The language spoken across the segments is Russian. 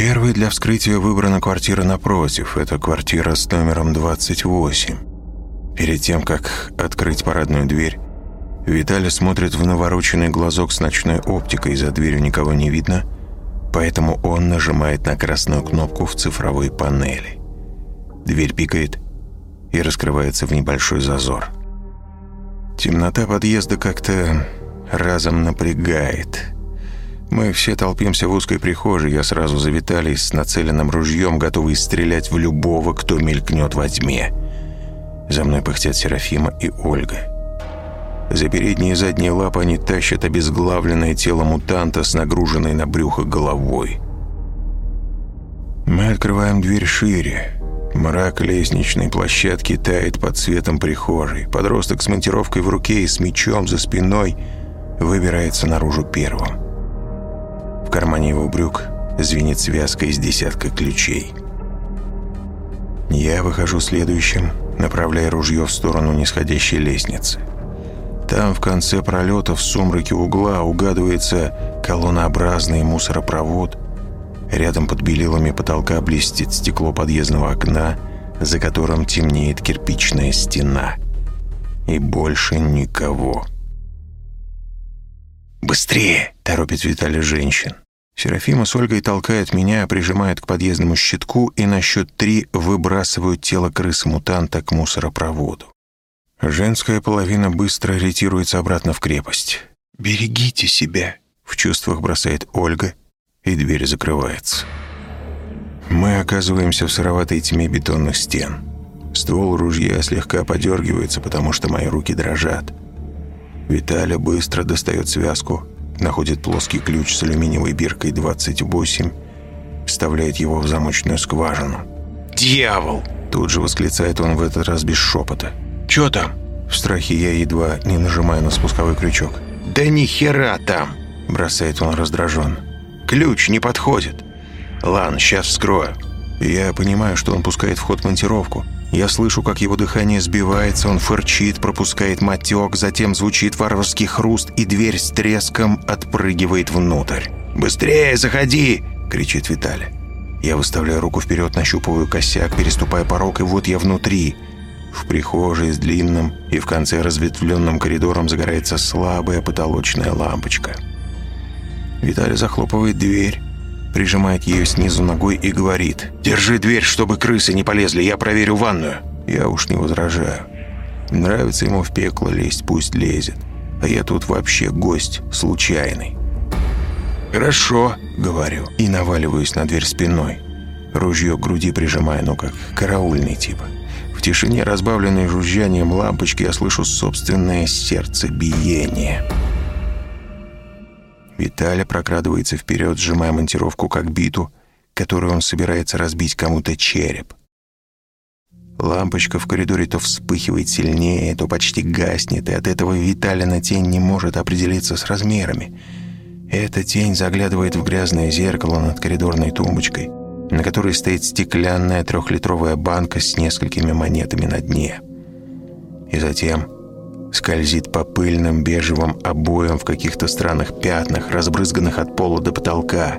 Первой для вскрытия выбрана квартира напротив. Это квартира с номером 28. Перед тем, как открыть парадную дверь, Виталий смотрит в навороченный глазок с ночной оптикой. За дверью никого не видно, поэтому он нажимает на красную кнопку в цифровой панели. Дверь пикает и раскрывается в небольшой зазор. Темнота подъезда как-то разом напрягает – мы все толпимся в узкой прихожей, я сразу за Виталий с нацеленным ружьем, готовый стрелять в любого, кто мелькнет во тьме. За мной пыхтят Серафима и Ольга. За передние и задние лапы они тащат обезглавленное тело мутанта с нагруженной на брюхо головой. Мы открываем дверь шире. Мрак лестничной площадки тает под светом прихожей. Подросток с монтировкой в руке и с мечом за спиной выбирается наружу первым. В кармане его брюк звенит связка из десятка ключей. Я выхожу следующим, направляя ружье в сторону нисходящей лестницы. Там, в конце пролета, в сумраке угла, угадывается колоннообразный мусоропровод. Рядом под белилами потолка блестит стекло подъездного окна, за которым темнеет кирпичная стена. И больше никого. «Быстрее!» – торопит Виталий женщин. Серафима с Ольгой толкает меня, прижимает к подъездному щитку и на счет три выбрасывают тело крысы-мутанта к мусоропроводу. Женская половина быстро ретируется обратно в крепость. «Берегите себя!» — в чувствах бросает Ольга, и дверь закрывается. Мы оказываемся в сыроватой тьме бетонных стен. Ствол ружья слегка подергивается, потому что мои руки дрожат. Виталя быстро достает связку, находит плоский ключ с алюминиевой биркой 28, вставляет его в замочную скважину. «Дьявол!» Тут же восклицает он в этот раз без шепота. «Чё там?» В страхе я едва не нажимаю на спусковой крючок. «Да ни хера там!» Бросает он раздражен. «Ключ не подходит. Ладно, сейчас вскрою». Я понимаю, что он пускает в ход монтировку. Я слышу, как его дыхание сбивается, он фырчит, пропускает матек, затем звучит варварский хруст, и дверь с треском отпрыгивает внутрь. «Быстрее, заходи!» — кричит Виталий. Я выставляю руку вперед, нащупываю косяк, переступая порог, и вот я внутри. В прихожей с длинным и в конце разветвленным коридором загорается слабая потолочная лампочка. Виталий захлопывает дверь, прижимает ее снизу ногой и говорит «Держи дверь, чтобы крысы не полезли, я проверю ванную». Я уж не возражаю. Нравится ему в пекло лезть, пусть лезет. А я тут вообще гость случайный. «Хорошо», — говорю, и наваливаюсь на дверь спиной. Ружье к груди прижимаю, ну как караульный типа. В тишине, разбавленной жужжанием лампочки, я слышу собственное сердцебиение. биение. Виталя прокрадывается вперед, сжимая монтировку как биту, которую он собирается разбить кому-то череп. Лампочка в коридоре то вспыхивает сильнее, то почти гаснет, и от этого Виталина тень не может определиться с размерами. Эта тень заглядывает в грязное зеркало над коридорной тумбочкой, на которой стоит стеклянная трехлитровая банка с несколькими монетами на дне. И затем скользит по пыльным бежевым обоям в каких-то странных пятнах, разбрызганных от пола до потолка.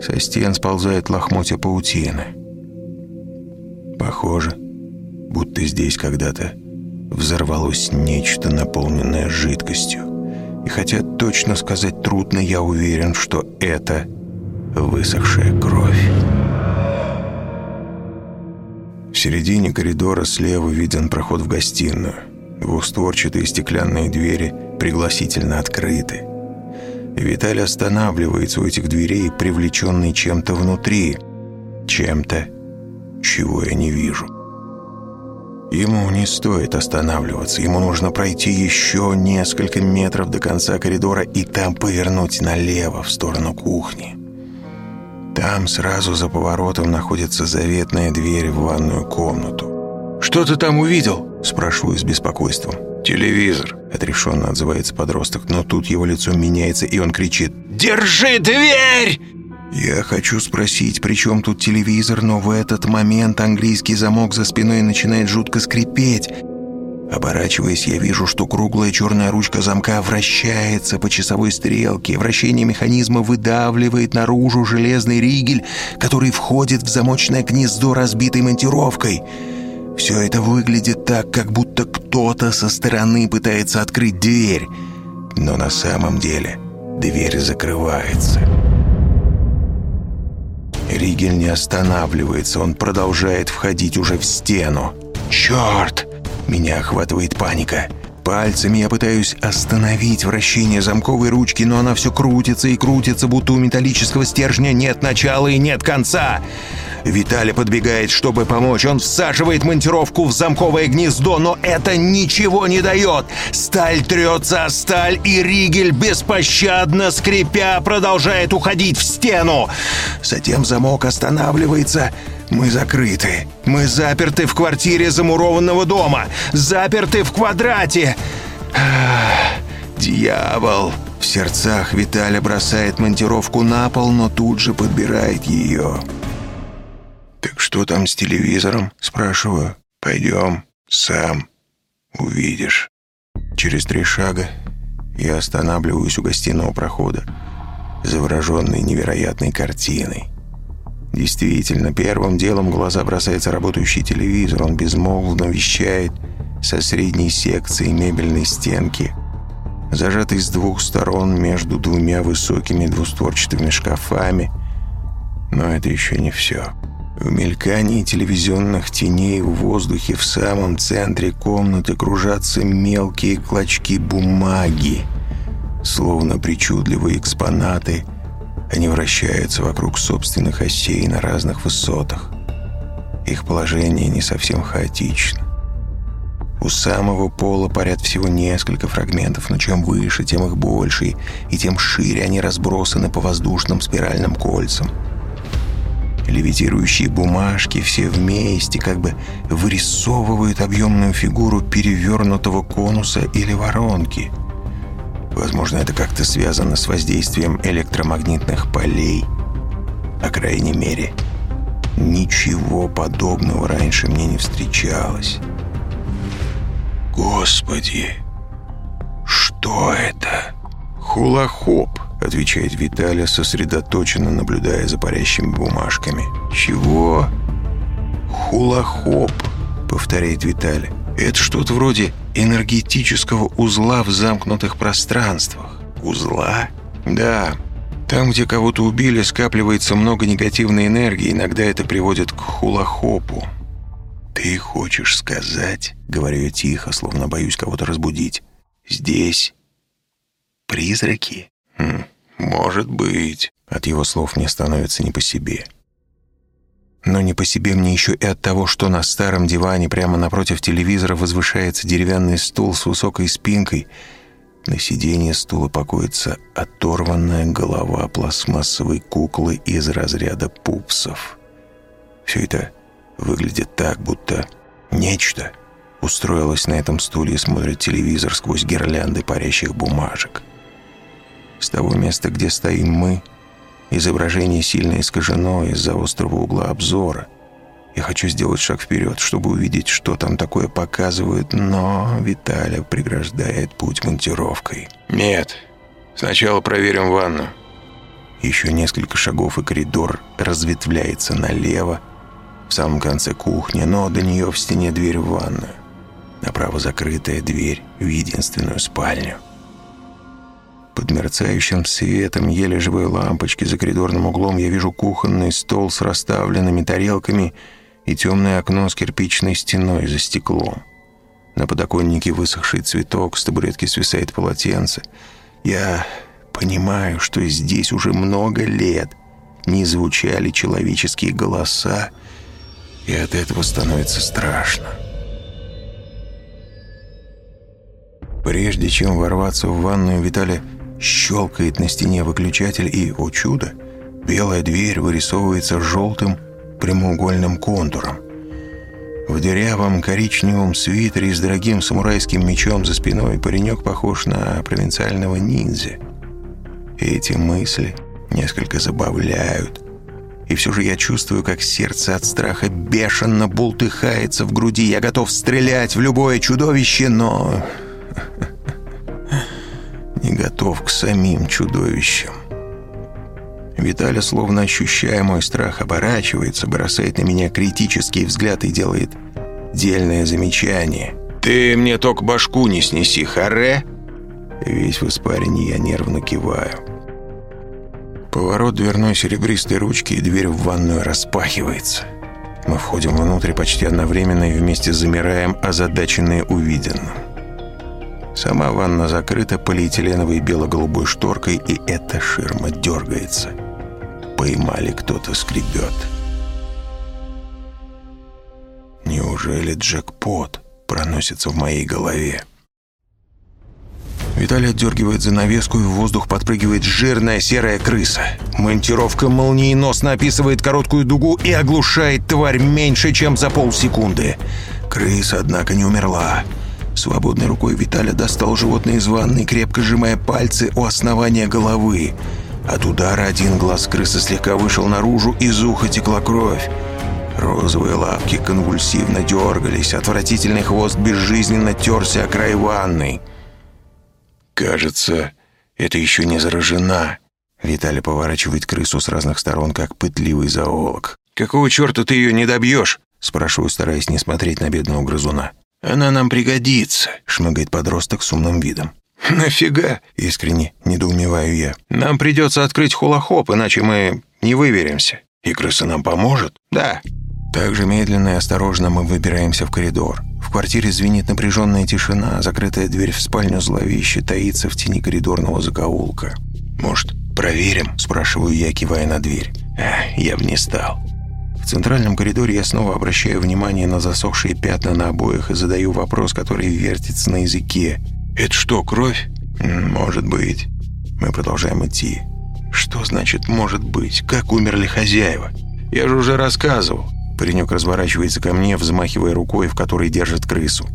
Со стен сползает лохмотья паутины. Похоже, будто здесь когда-то взорвалось нечто, наполненное жидкостью. И хотя точно сказать трудно, я уверен, что это высохшая кровь. В середине коридора слева виден проход в гостиную. Двухстворчатые стеклянные двери пригласительно открыты. Виталий останавливается у этих дверей, привлеченный чем-то внутри. Чем-то, чего я не вижу. Ему не стоит останавливаться. Ему нужно пройти еще несколько метров до конца коридора и там повернуть налево, в сторону кухни. Там сразу за поворотом находится заветная дверь в ванную комнату. «Что ты там увидел?» Спрашиваю с беспокойством. «Телевизор», — отрешенно отзывается подросток, но тут его лицо меняется, и он кричит «Держи дверь!» Я хочу спросить, при чем тут телевизор, но в этот момент английский замок за спиной начинает жутко скрипеть. Оборачиваясь, я вижу, что круглая черная ручка замка вращается по часовой стрелке. Вращение механизма выдавливает наружу железный ригель, который входит в замочное гнездо разбитой монтировкой. Все это выглядит так, как будто кто-то со стороны пытается открыть дверь. Но на самом деле дверь закрывается. Ригель не останавливается, он продолжает входить уже в стену. «Черт!» Меня охватывает паника. Пальцами я пытаюсь остановить вращение замковой ручки, но она все крутится и крутится, будто у металлического стержня нет начала и нет конца. Виталий подбегает, чтобы помочь. Он всаживает монтировку в замковое гнездо, но это ничего не дает. Сталь трется о сталь, и Ригель беспощадно скрипя продолжает уходить в стену. Затем замок останавливается. Мы закрыты. Мы заперты в квартире замурованного дома. Заперты в квадрате. Дьявол! В сердцах Виталя бросает монтировку на пол, но тут же подбирает ее. «Так что там с телевизором?» — спрашиваю. «Пойдем, сам увидишь». Через три шага я останавливаюсь у гостиного прохода, завороженный невероятной картиной. Действительно, первым делом в глаза бросается работающий телевизор. Он безмолвно вещает со средней секции мебельной стенки, зажатый с двух сторон между двумя высокими двустворчатыми шкафами. Но это еще не все. В мелькании телевизионных теней в воздухе в самом центре комнаты кружатся мелкие клочки бумаги, словно причудливые экспонаты. Они вращаются вокруг собственных осей на разных высотах. Их положение не совсем хаотично. У самого пола парят всего несколько фрагментов, но чем выше, тем их больше, и тем шире они разбросаны по воздушным спиральным кольцам – Левитирующие бумажки все вместе как бы вырисовывают объемную фигуру перевернутого конуса или воронки. Возможно, это как-то связано с воздействием электромагнитных полей. По крайней мере, ничего подобного раньше мне не встречалось. Господи, что это? Хулахоп отвечает Виталия, сосредоточенно наблюдая за парящими бумажками. «Чего?» «Хула-хоп», — повторяет Виталий. «Это что-то вроде энергетического узла в замкнутых пространствах». «Узла?» «Да. Там, где кого-то убили, скапливается много негативной энергии. Иногда это приводит к хулахопу». «Ты хочешь сказать?» — говорю я тихо, словно боюсь кого-то разбудить. «Здесь призраки?» хм. «Может быть». От его слов мне становится не по себе. Но не по себе мне еще и от того, что на старом диване прямо напротив телевизора возвышается деревянный стул с высокой спинкой. На сиденье стула покоится оторванная голова пластмассовой куклы из разряда пупсов. Все это выглядит так, будто нечто устроилось на этом стуле и смотрит телевизор сквозь гирлянды парящих бумажек. С того места, где стоим мы, изображение сильно искажено из-за острого угла обзора. Я хочу сделать шаг вперед, чтобы увидеть, что там такое показывают, но Виталя преграждает путь монтировкой. «Нет, сначала проверим ванну». Еще несколько шагов, и коридор разветвляется налево, в самом конце кухни, но до нее в стене дверь в ванную. Направо закрытая дверь в единственную спальню. Под мерцающим светом еле живой лампочки за коридорным углом я вижу кухонный стол с расставленными тарелками и темное окно с кирпичной стеной за стеклом. На подоконнике высохший цветок, с табуретки свисает полотенце. Я понимаю, что здесь уже много лет не звучали человеческие голоса, и от этого становится страшно. Прежде чем ворваться в ванную, Виталий Щелкает на стене выключатель и, о чудо, белая дверь вырисовывается желтым прямоугольным контуром. В дырявом коричневом свитере с дорогим самурайским мечом за спиной паренек похож на провинциального ниндзя. Эти мысли несколько забавляют. И все же я чувствую, как сердце от страха бешено бултыхается в груди. Я готов стрелять в любое чудовище, но... Не готов к самим чудовищам. Виталя, словно ощущая мой страх, оборачивается, бросает на меня критический взгляд и делает дельное замечание. «Ты мне только башку не снеси, харе!» Весь в испарении я нервно киваю. Поворот дверной серебристой ручки, и дверь в ванную распахивается. Мы входим внутрь почти одновременно и вместе замираем, озадаченные увиденным. Сама ванна закрыта полиэтиленовой бело-голубой шторкой, и эта ширма дергается. Поймали, кто-то скребет. Неужели джекпот проносится в моей голове? Виталий отдергивает занавеску, и в воздух подпрыгивает жирная серая крыса. Монтировка молниеносно описывает короткую дугу и оглушает тварь меньше, чем за полсекунды. Крыса, однако, не умерла. Свободной рукой Виталя достал животное из ванны, крепко сжимая пальцы у основания головы. От удара один глаз крысы слегка вышел наружу, из уха текла кровь. Розовые лапки конвульсивно дергались, отвратительный хвост безжизненно терся о край ванны. «Кажется, это еще не заражена». Виталий поворачивает крысу с разных сторон, как пытливый зоолог. «Какого черта ты ее не добьешь?» Спрашиваю, стараясь не смотреть на бедного грызуна. «Она нам пригодится», — шмыгает подросток с умным видом. «Нафига?» — искренне недоумеваю я. «Нам придется открыть хулахоп, иначе мы не выверимся». «И крыса нам поможет?» «Да». Так же медленно и осторожно мы выбираемся в коридор. В квартире звенит напряженная тишина, закрытая дверь в спальню зловеще таится в тени коридорного закоулка. «Может, проверим?» – спрашиваю я, кивая на дверь. Эх, я бы не стал. В центральном коридоре я снова обращаю внимание на засохшие пятна на обоях и задаю вопрос, который вертится на языке. «Это что, кровь?» «Может быть». Мы продолжаем идти. «Что значит «может быть»? Как умерли хозяева?» «Я же уже рассказывал». Паренек разворачивается ко мне, взмахивая рукой, в которой держит крысу.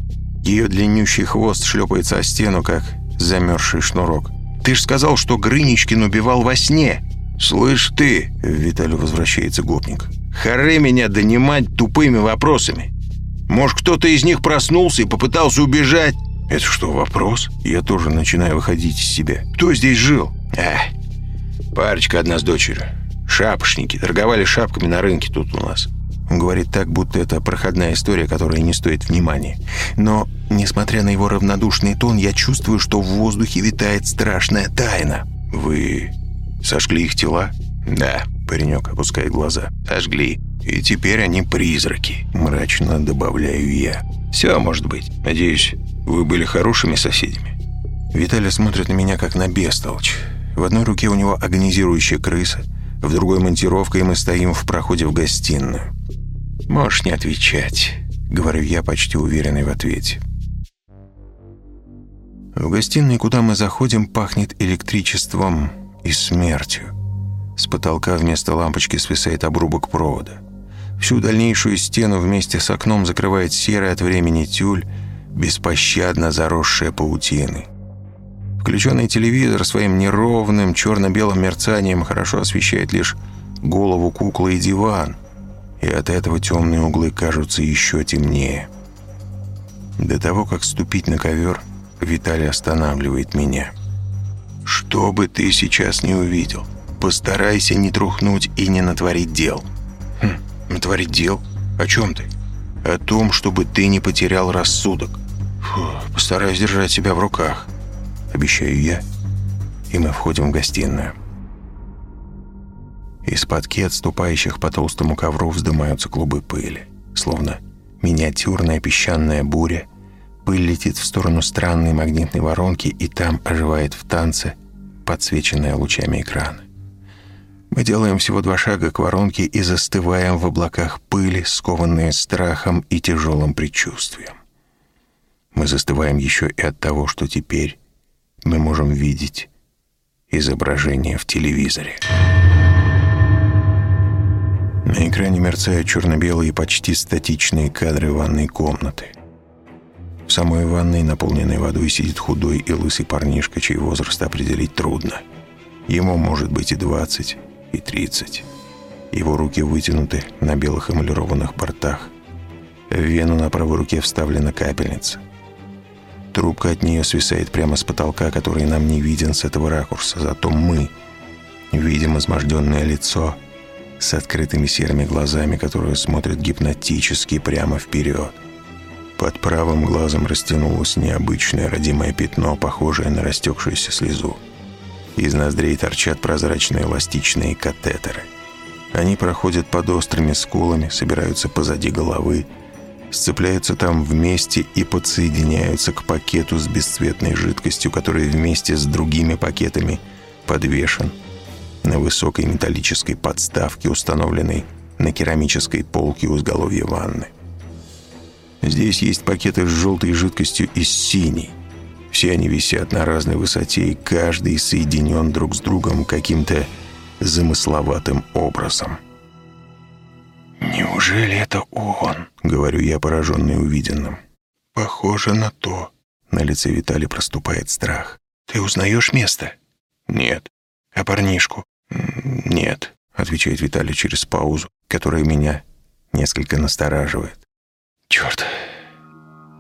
Ее длиннющий хвост шлепается о стену, как замерзший шнурок. «Ты ж сказал, что Грыничкин убивал во сне!» «Слышь ты!» — Виталий возвращается гопник. «Харе меня донимать тупыми вопросами! Может, кто-то из них проснулся и попытался убежать?» «Это что, вопрос?» Я тоже начинаю выходить из себя. «Кто здесь жил?» «Эх, парочка одна с дочерью. Шапошники. Торговали шапками на рынке тут у нас. Он говорит так, будто это проходная история, которая не стоит внимания. Но, несмотря на его равнодушный тон, я чувствую, что в воздухе витает страшная тайна. «Вы сожгли их тела?» «Да», — паренек опускает глаза. «Сожгли. И теперь они призраки», — мрачно добавляю я. «Все может быть. Надеюсь, вы были хорошими соседями?» Виталий смотрит на меня, как на бестолочь. В одной руке у него агонизирующая крыса, в другой монтировка, и мы стоим в проходе в гостиную. «Можешь не отвечать», — говорю я, почти уверенный в ответе. В гостиной, куда мы заходим, пахнет электричеством и смертью. С потолка вместо лампочки свисает обрубок провода. Всю дальнейшую стену вместе с окном закрывает серый от времени тюль, беспощадно заросшая паутиной. Включенный телевизор своим неровным черно-белым мерцанием хорошо освещает лишь голову куклы и диван — и от этого темные углы кажутся еще темнее. До того, как ступить на ковер, Виталий останавливает меня. «Что бы ты сейчас не увидел, постарайся не трухнуть и не натворить дел». «Хм, натворить дел? О чем ты?» «О том, чтобы ты не потерял рассудок». Фу, постараюсь держать себя в руках. Обещаю я, и мы входим в гостиную. Из-под кет, ступающих по толстому ковру, вздымаются клубы пыли. Словно миниатюрная песчаная буря. Пыль летит в сторону странной магнитной воронки, и там оживает в танце, подсвеченная лучами экрана. Мы делаем всего два шага к воронке и застываем в облаках пыли, скованные страхом и тяжелым предчувствием. Мы застываем еще и от того, что теперь мы можем видеть изображение в телевизоре. На экране мерцают черно-белые почти статичные кадры ванной комнаты. В самой ванной, наполненной водой, сидит худой и лысый парнишка, чей возраст определить трудно. Ему может быть и 20, и 30. Его руки вытянуты на белых эмалированных бортах. В вену на правой руке вставлена капельница. Трубка от нее свисает прямо с потолка, который нам не виден с этого ракурса. Зато мы видим изможденное лицо с открытыми серыми глазами, которые смотрят гипнотически прямо вперед. Под правым глазом растянулось необычное родимое пятно, похожее на растекшуюся слезу. Из ноздрей торчат прозрачные эластичные катетеры. Они проходят под острыми скулами, собираются позади головы, сцепляются там вместе и подсоединяются к пакету с бесцветной жидкостью, который вместе с другими пакетами подвешен на высокой металлической подставке, установленной на керамической полке у изголовья ванны. Здесь есть пакеты с желтой жидкостью и с синей. Все они висят на разной высоте, и каждый соединен друг с другом каким-то замысловатым образом. «Неужели это он?» — говорю я, пораженный увиденным. «Похоже на то». На лице Виталия проступает страх. «Ты узнаешь место?» «Нет». «А парнишку?» «Нет», — отвечает Виталий через паузу, которая меня несколько настораживает. «Черт,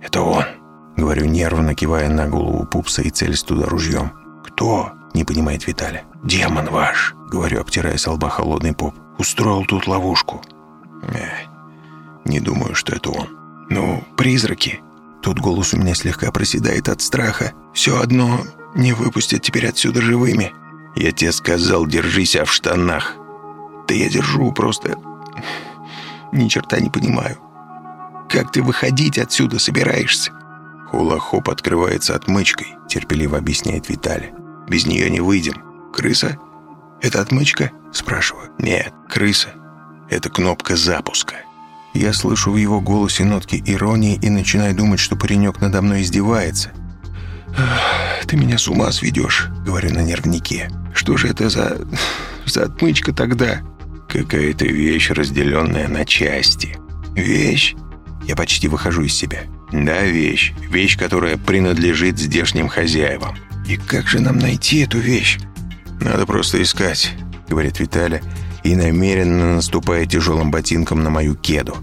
это он!» — говорю нервно, кивая на голову пупса и целясь туда ружьем. «Кто?» — не понимает Виталий. «Демон ваш!» — говорю, обтирая с лба холодный поп. «Устроил тут ловушку». Эх, не думаю, что это он. «Ну, призраки!» Тут голос у меня слегка проседает от страха. «Все одно не выпустят теперь отсюда живыми». «Я тебе сказал, держись в штанах». «Да я держу, просто... Ни черта не понимаю. Как ты выходить отсюда собираешься?» «Хула-хоп открывается отмычкой», — терпеливо объясняет Виталий. «Без нее не выйдем». «Крыса? Это отмычка?» — спрашиваю. «Нет, крыса. Это кнопка запуска». Я слышу в его голосе нотки иронии и начинаю думать, что паренек надо мной издевается. «Ты меня с ума сведешь», — говорю на нервнике. «Что же это за... за отмычка тогда?» «Какая-то вещь, разделенная на части». «Вещь?» Я почти выхожу из себя. «Да, вещь. Вещь, которая принадлежит здешним хозяевам». «И как же нам найти эту вещь?» «Надо просто искать», — говорит Виталя, и намеренно наступая тяжелым ботинком на мою кеду.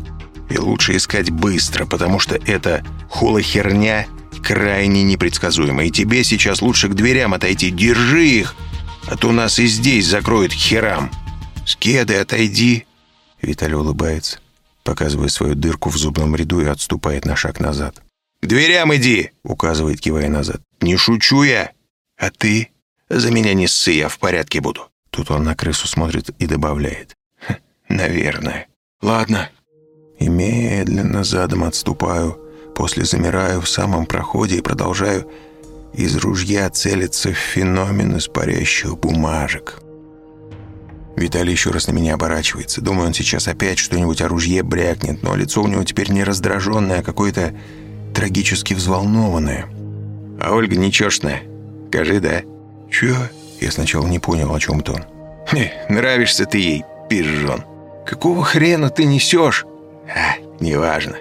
«И лучше искать быстро, потому что эта хула-херня крайне непредсказуема, и тебе сейчас лучше к дверям отойти. Держи их, а то нас и здесь закроют херам. С кеды отойди». Виталий улыбается показывая свою дырку в зубном ряду и отступает на шаг назад. «К дверям иди!» — указывает, кивая назад. «Не шучу я! А ты? За меня не ссы, я в порядке буду!» Тут он на крысу смотрит и добавляет. «Хм, «Наверное. Ладно». И медленно задом отступаю, после замираю в самом проходе и продолжаю из ружья целиться в феномен испарящих бумажек. Виталий еще раз на меня оборачивается. Думаю, он сейчас опять что-нибудь о ружье брякнет, но лицо у него теперь не раздраженное, а какое-то трагически взволнованное. «А Ольга нечестная. Скажи, да?» «Чё?» Я сначала не понял, о чем то. Хе, «Нравишься ты ей, пижон». «Какого хрена ты несешь?» «А, неважно».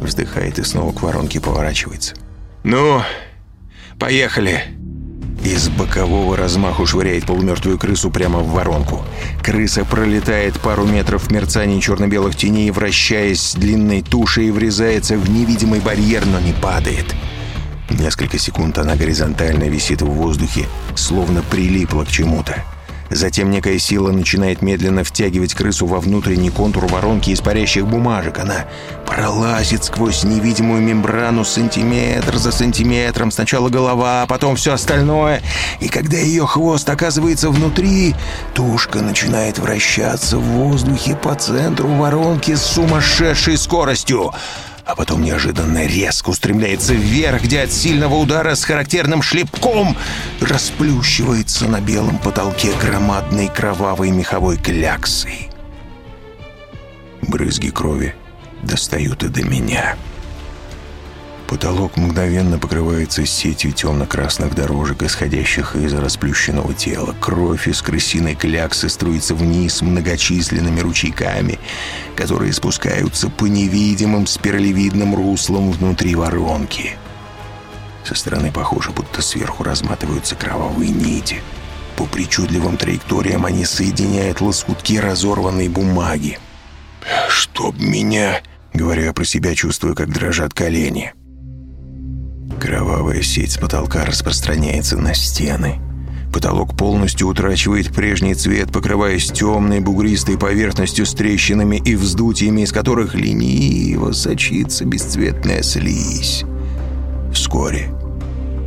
Вздыхает и снова к воронке поворачивается. «Ну, поехали». Из бокового размаху швыряет полумертвую крысу прямо в воронку. Крыса пролетает пару метров в мерцании черно-белых теней, вращаясь длинной тушей, врезается в невидимый барьер, но не падает. Несколько секунд она горизонтально висит в воздухе, словно прилипла к чему-то. Затем некая сила начинает медленно втягивать крысу во внутренний контур воронки из парящих бумажек. Она пролазит сквозь невидимую мембрану сантиметр за сантиметром. Сначала голова, а потом все остальное. И когда ее хвост оказывается внутри, тушка начинает вращаться в воздухе по центру воронки с сумасшедшей скоростью а потом неожиданно резко устремляется вверх, где от сильного удара с характерным шлепком расплющивается на белом потолке громадной кровавой меховой кляксой. Брызги крови достают и до меня. Потолок мгновенно покрывается сетью темно-красных дорожек, исходящих из расплющенного тела. Кровь из крысиной кляксы струится вниз многочисленными ручейками, которые спускаются по невидимым спиралевидным руслам внутри воронки. Со стороны похоже, будто сверху разматываются кровавые нити. По причудливым траекториям они соединяют лоскутки разорванной бумаги. «Чтоб меня...» — говорю я про себя, чувствую, как дрожат колени. Кровавая сеть с потолка распространяется на стены. Потолок полностью утрачивает прежний цвет, покрываясь темной бугристой поверхностью с трещинами и вздутиями, из которых лениво сочится бесцветная слизь. Вскоре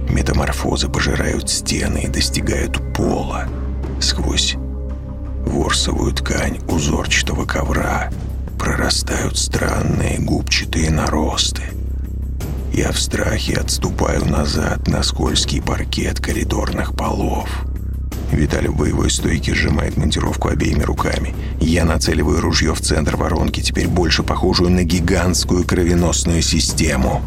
метаморфозы пожирают стены и достигают пола. Сквозь ворсовую ткань узорчатого ковра прорастают странные губчатые наросты. Я в страхе отступаю назад на скользкий паркет коридорных полов. Виталий в боевой стойке сжимает монтировку обеими руками. Я нацеливаю ружье в центр воронки, теперь больше похожую на гигантскую кровеносную систему.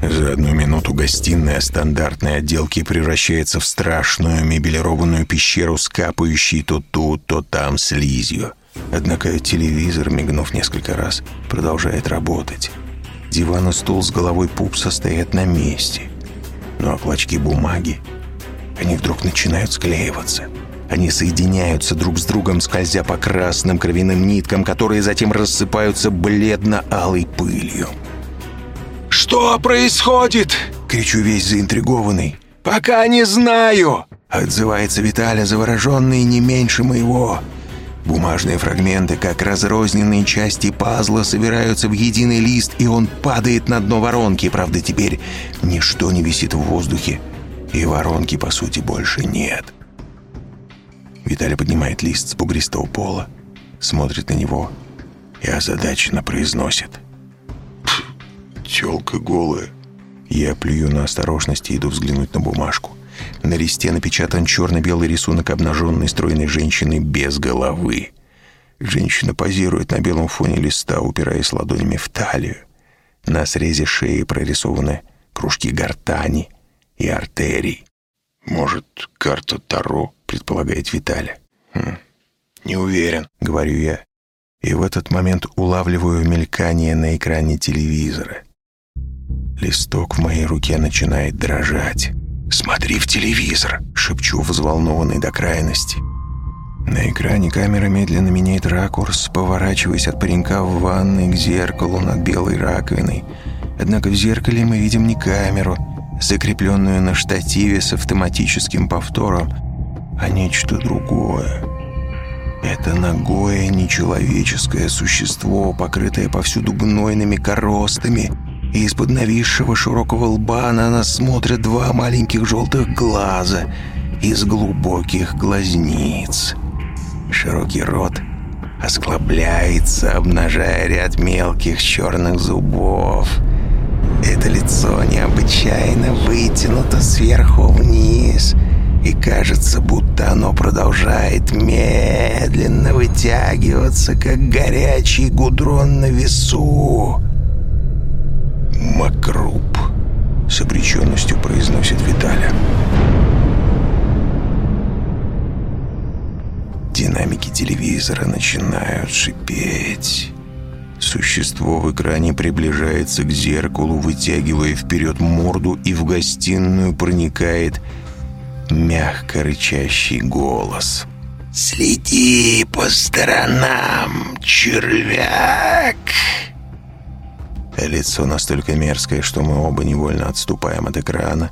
За одну минуту гостиная стандартной отделки превращается в страшную мебелированную пещеру с капающей то тут, то там слизью. Однако телевизор, мигнув несколько раз, продолжает работать. Диван и стул с головой пупса стоят на месте. Но клочки бумаги, они вдруг начинают склеиваться. Они соединяются друг с другом, скользя по красным кровяным ниткам, которые затем рассыпаются бледно-алой пылью. «Что происходит?» — кричу весь заинтригованный. «Пока не знаю!» — отзывается Виталя, завороженный не меньше моего. Бумажные фрагменты, как разрозненные части пазла, собираются в единый лист, и он падает на дно воронки. Правда, теперь ничто не висит в воздухе, и воронки, по сути, больше нет. Виталий поднимает лист с бугристого пола, смотрит на него и озадаченно произносит. «Тёлка голая». Я плюю на осторожность и иду взглянуть на бумажку. На листе напечатан черно-белый рисунок обнаженной стройной женщины без головы. Женщина позирует на белом фоне листа, упираясь ладонями в талию. На срезе шеи прорисованы кружки гортани и артерий. «Может, карта Таро?» — предполагает Виталий. Хм, «Не уверен», — говорю я. И в этот момент улавливаю мелькание на экране телевизора. Листок в моей руке начинает дрожать. «Смотри в телевизор!» — шепчу, взволнованный до крайности. На экране камера медленно меняет ракурс, поворачиваясь от паренька в ванной к зеркалу над белой раковиной. Однако в зеркале мы видим не камеру, закрепленную на штативе с автоматическим повтором, а нечто другое. Это ногое нечеловеческое существо, покрытое повсюду гнойными коростами — из-под нависшего широкого лба на нас смотрят два маленьких желтых глаза из глубоких глазниц. Широкий рот осклабляется, обнажая ряд мелких черных зубов. Это лицо необычайно вытянуто сверху вниз, и кажется, будто оно продолжает медленно вытягиваться, как горячий гудрон на весу. «Макруп», — с обреченностью произносит Виталя. Динамики телевизора начинают шипеть. Существо в экране приближается к зеркалу, вытягивая вперед морду, и в гостиную проникает мягко рычащий голос. «Следи по сторонам, червяк!» Лицо настолько мерзкое, что мы оба невольно отступаем от экрана.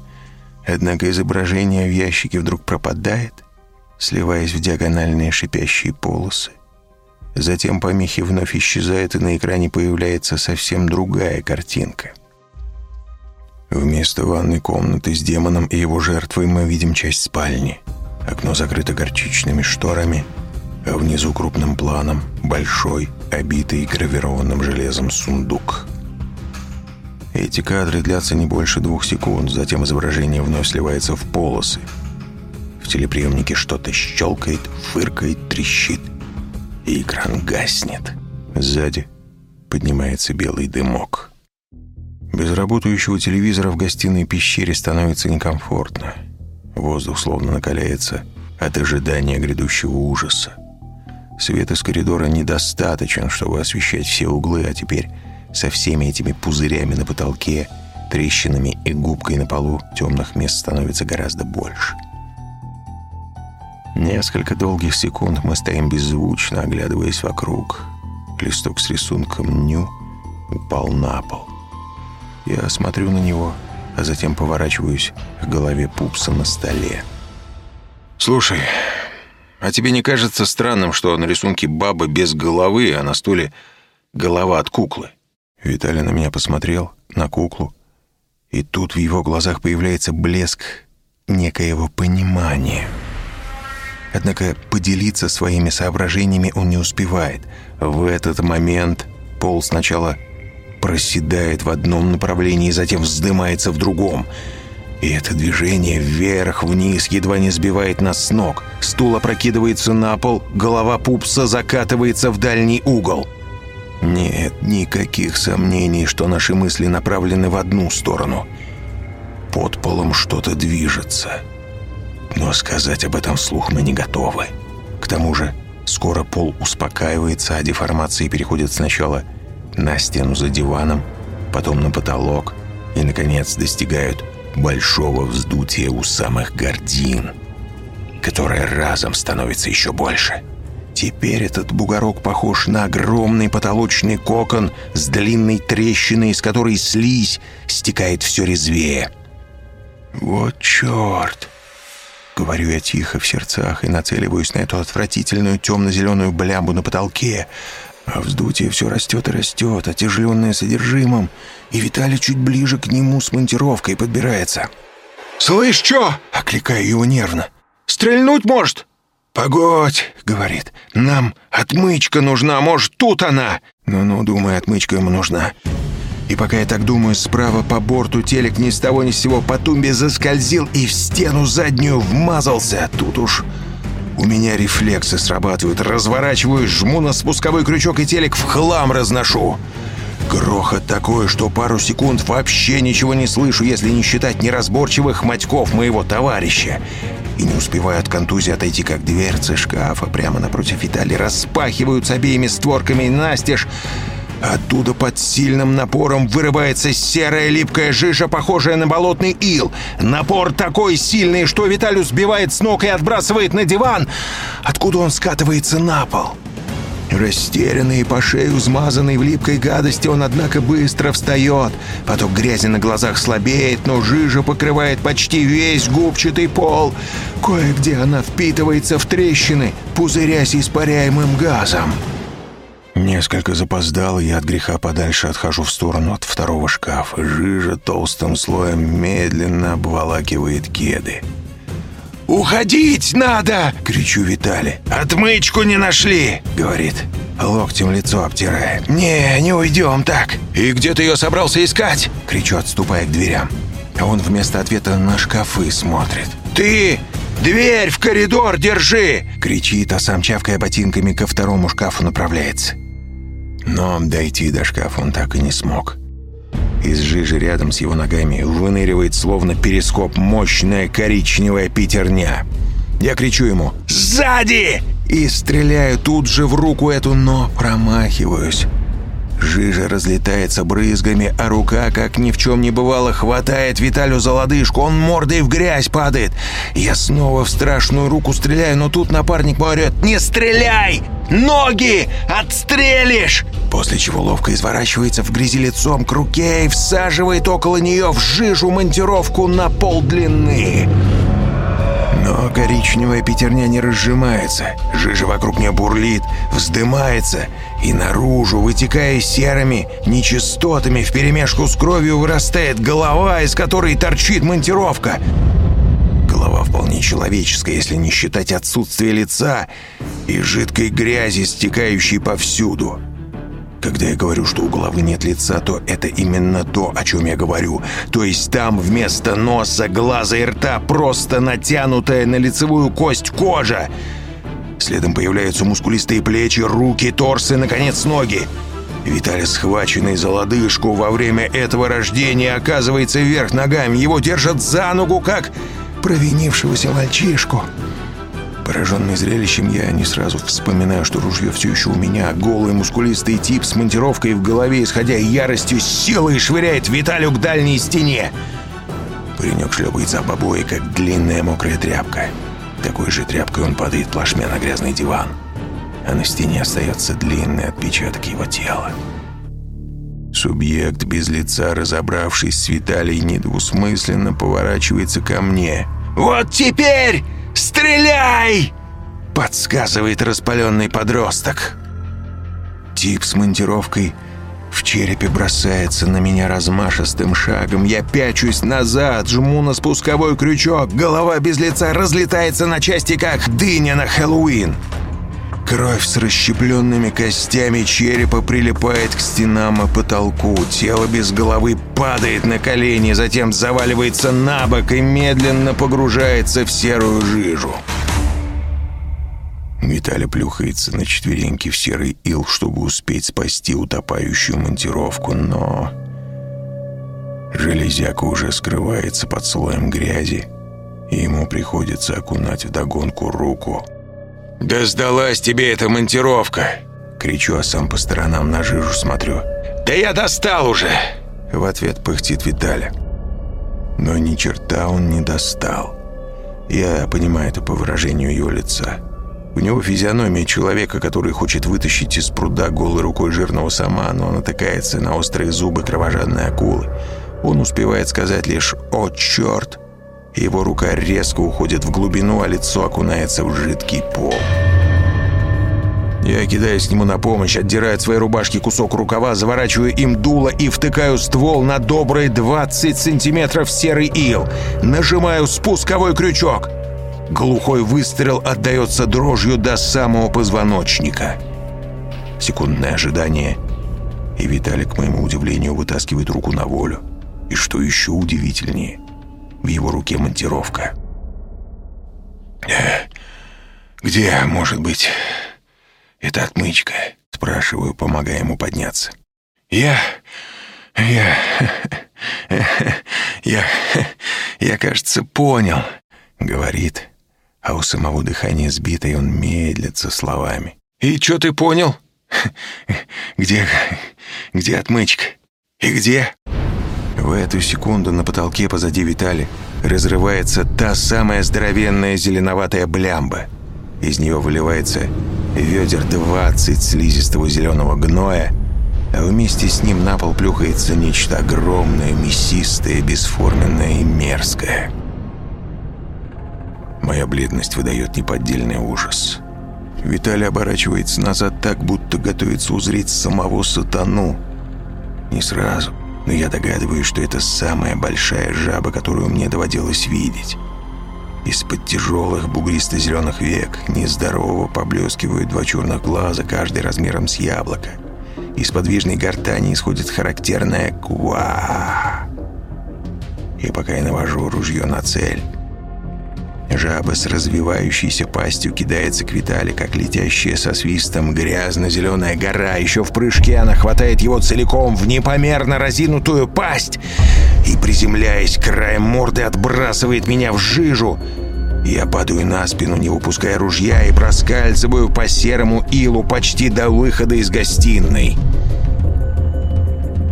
Однако изображение в ящике вдруг пропадает, сливаясь в диагональные шипящие полосы. Затем помехи вновь исчезают, и на экране появляется совсем другая картинка. Вместо ванной комнаты с демоном и его жертвой мы видим часть спальни. Окно закрыто горчичными шторами, а внизу крупным планом большой, обитый гравированным железом сундук — эти кадры длятся не больше двух секунд, затем изображение вновь сливается в полосы. В телеприемнике что-то щелкает, фыркает, трещит, и экран гаснет. Сзади поднимается белый дымок. Без работающего телевизора в гостиной пещере становится некомфортно. Воздух словно накаляется от ожидания грядущего ужаса. Свет из коридора недостаточен, чтобы освещать все углы, а теперь со всеми этими пузырями на потолке, трещинами и губкой на полу темных мест становится гораздо больше. Несколько долгих секунд мы стоим беззвучно, оглядываясь вокруг. Листок с рисунком «Ню» упал на пол. Я смотрю на него, а затем поворачиваюсь к голове пупса на столе. «Слушай, а тебе не кажется странным, что на рисунке баба без головы, а на стуле голова от куклы?» Виталий на меня посмотрел, на куклу, и тут в его глазах появляется блеск некоего понимания. Однако поделиться своими соображениями он не успевает. В этот момент пол сначала проседает в одном направлении, затем вздымается в другом. И это движение вверх-вниз едва не сбивает нас с ног. Стул опрокидывается на пол, голова пупса закатывается в дальний угол. Нет никаких сомнений, что наши мысли направлены в одну сторону. Под полом что-то движется. Но сказать об этом вслух мы не готовы. К тому же, скоро пол успокаивается, а деформации переходят сначала на стену за диваном, потом на потолок и, наконец, достигают большого вздутия у самых гордин, которое разом становится еще больше. Теперь этот бугорок похож на огромный потолочный кокон с длинной трещиной, из которой слизь стекает все резвее. «Вот черт!» Говорю я тихо в сердцах и нацеливаюсь на эту отвратительную темно-зеленую блямбу на потолке. А вздутие все растет и растет, отяжеленное содержимым, и Виталий чуть ближе к нему с монтировкой подбирается. «Слышь, чё?» — окликаю его нервно. «Стрельнуть может?» «Погодь», — говорит, — «нам отмычка нужна, может, тут она?» «Ну-ну, думаю, отмычка ему нужна». И пока я так думаю, справа по борту телек ни с того ни с сего по тумбе заскользил и в стену заднюю вмазался. Тут уж у меня рефлексы срабатывают. Разворачиваюсь, жму на спусковой крючок и телек в хлам разношу. Грохот такой, что пару секунд вообще ничего не слышу, если не считать неразборчивых матьков моего товарища. И не успеваю от контузии отойти, как дверцы шкафа прямо напротив Виталия распахиваются обеими створками настежь. Оттуда под сильным напором вырывается серая липкая жижа, похожая на болотный ил. Напор такой сильный, что Виталю сбивает с ног и отбрасывает на диван, откуда он скатывается на пол. Растерянный и по шею смазанный в липкой гадости, он, однако, быстро встает. Поток грязи на глазах слабеет, но жижа покрывает почти весь губчатый пол. Кое-где она впитывается в трещины, пузырясь испаряемым газом. Несколько запоздал, я от греха подальше отхожу в сторону от второго шкафа. Жижа толстым слоем медленно обволакивает кеды. «Уходить надо!» — кричу Витали. «Отмычку не нашли!» — говорит, локтем лицо обтирая. «Не, не уйдем так!» «И где ты ее собрался искать?» — кричу, отступая к дверям. А он вместо ответа на шкафы смотрит. «Ты дверь в коридор держи!» — кричит, а сам, чавкая ботинками, ко второму шкафу направляется. Но дойти до шкафа он так и не смог. Из жижи рядом с его ногами выныривает словно перископ мощная коричневая пятерня. Я кричу ему «Сзади!» и стреляю тут же в руку эту, но промахиваюсь. Жижа разлетается брызгами, а рука, как ни в чем не бывало, хватает Виталю за лодыжку. Он мордой в грязь падает. Я снова в страшную руку стреляю, но тут напарник мой «Не стреляй! Ноги! Отстрелишь!» После чего ловко изворачивается в грязи лицом к руке и всаживает около нее в жижу монтировку на полдлины. Но коричневая пятерня не разжимается. Жижа вокруг нее бурлит, вздымается, и наружу, вытекая серыми нечистотами, вперемешку с кровью вырастает голова, из которой торчит монтировка. Голова вполне человеческая, если не считать отсутствие лица и жидкой грязи, стекающей повсюду. Когда я говорю, что у головы нет лица, то это именно то, о чем я говорю. То есть там вместо носа, глаза и рта просто натянутая на лицевую кость кожа. Следом появляются мускулистые плечи, руки, торсы, наконец, ноги. Виталий, схваченный за лодыжку во время этого рождения, оказывается вверх ногами. Его держат за ногу, как провинившегося мальчишку. Пораженный зрелищем, я не сразу вспоминаю, что ружье все еще у меня. Голый мускулистый тип с монтировкой в голове, исходя яростью, силой швыряет Виталю к дальней стене. Паренек шлепается об обои, как длинная мокрая тряпка. Такой же тряпкой он падает плашмя на грязный диван, а на стене остается длинный отпечаток его тела. Субъект без лица, разобравшись с Виталий, недвусмысленно поворачивается ко мне. «Вот теперь стреляй!» подсказывает распаленный подросток. Тип с монтировкой в черепе бросается на меня размашистым шагом. Я пячусь назад, жму на спусковой крючок. Голова без лица разлетается на части, как дыня на Хэллоуин. Кровь с расщепленными костями черепа прилипает к стенам и потолку. Тело без головы падает на колени, затем заваливается на бок и медленно погружается в серую жижу. Виталя плюхается на четвереньки в серый ил, чтобы успеть спасти утопающую монтировку, но... Железяка уже скрывается под слоем грязи, и ему приходится окунать в догонку руку. «Да сдалась тебе эта монтировка!» Кричу, а сам по сторонам на жижу смотрю. «Да я достал уже!» В ответ пыхтит Виталя. Но ни черта он не достал. Я понимаю это по выражению его лица. У него физиономия человека, который хочет вытащить из пруда голой рукой жирного сама, но натыкается на острые зубы кровожадной акулы. Он успевает сказать лишь «О, черт!» Его рука резко уходит в глубину, а лицо окунается в жидкий пол. Я кидаюсь к нему на помощь, отдираю от своей рубашки кусок рукава, заворачиваю им дуло и втыкаю ствол на добрые 20 сантиметров серый ил. Нажимаю спусковой крючок. Глухой выстрел отдается дрожью до самого позвоночника. Секундное ожидание, и Виталий, к моему удивлению, вытаскивает руку на волю. И что еще удивительнее, в его руке монтировка. «Э, «Где, может быть, эта отмычка?» Спрашиваю, помогая ему подняться. «Я... я... я... я, кажется, понял», — говорит, а у самого дыхание сбито, и он медлит со словами. «И что ты понял?» «Где... где отмычка? И где?» В эту секунду на потолке позади Витали разрывается та самая здоровенная зеленоватая блямба. Из нее выливается ведер 20 слизистого зеленого гноя, а вместе с ним на пол плюхается нечто огромное, мясистое, бесформенное и мерзкое. Моя бледность выдает неподдельный ужас. Виталий оборачивается назад так, будто готовится узреть самого сатану. Не сразу, но я догадываюсь, что это самая большая жаба, которую мне доводилось видеть. Из-под тяжелых бугристо-зеленых век нездорово поблескивают два черных глаза, каждый размером с яблоко. Из подвижной гортани исходит характерная «ква». И пока я навожу ружье на цель, Жаба с развивающейся пастью кидается к Витали, как летящая со свистом грязно-зеленая гора. Еще в прыжке она хватает его целиком в непомерно разинутую пасть и, приземляясь краем морды, отбрасывает меня в жижу. Я падаю на спину, не выпуская ружья, и проскальзываю по серому илу почти до выхода из гостиной.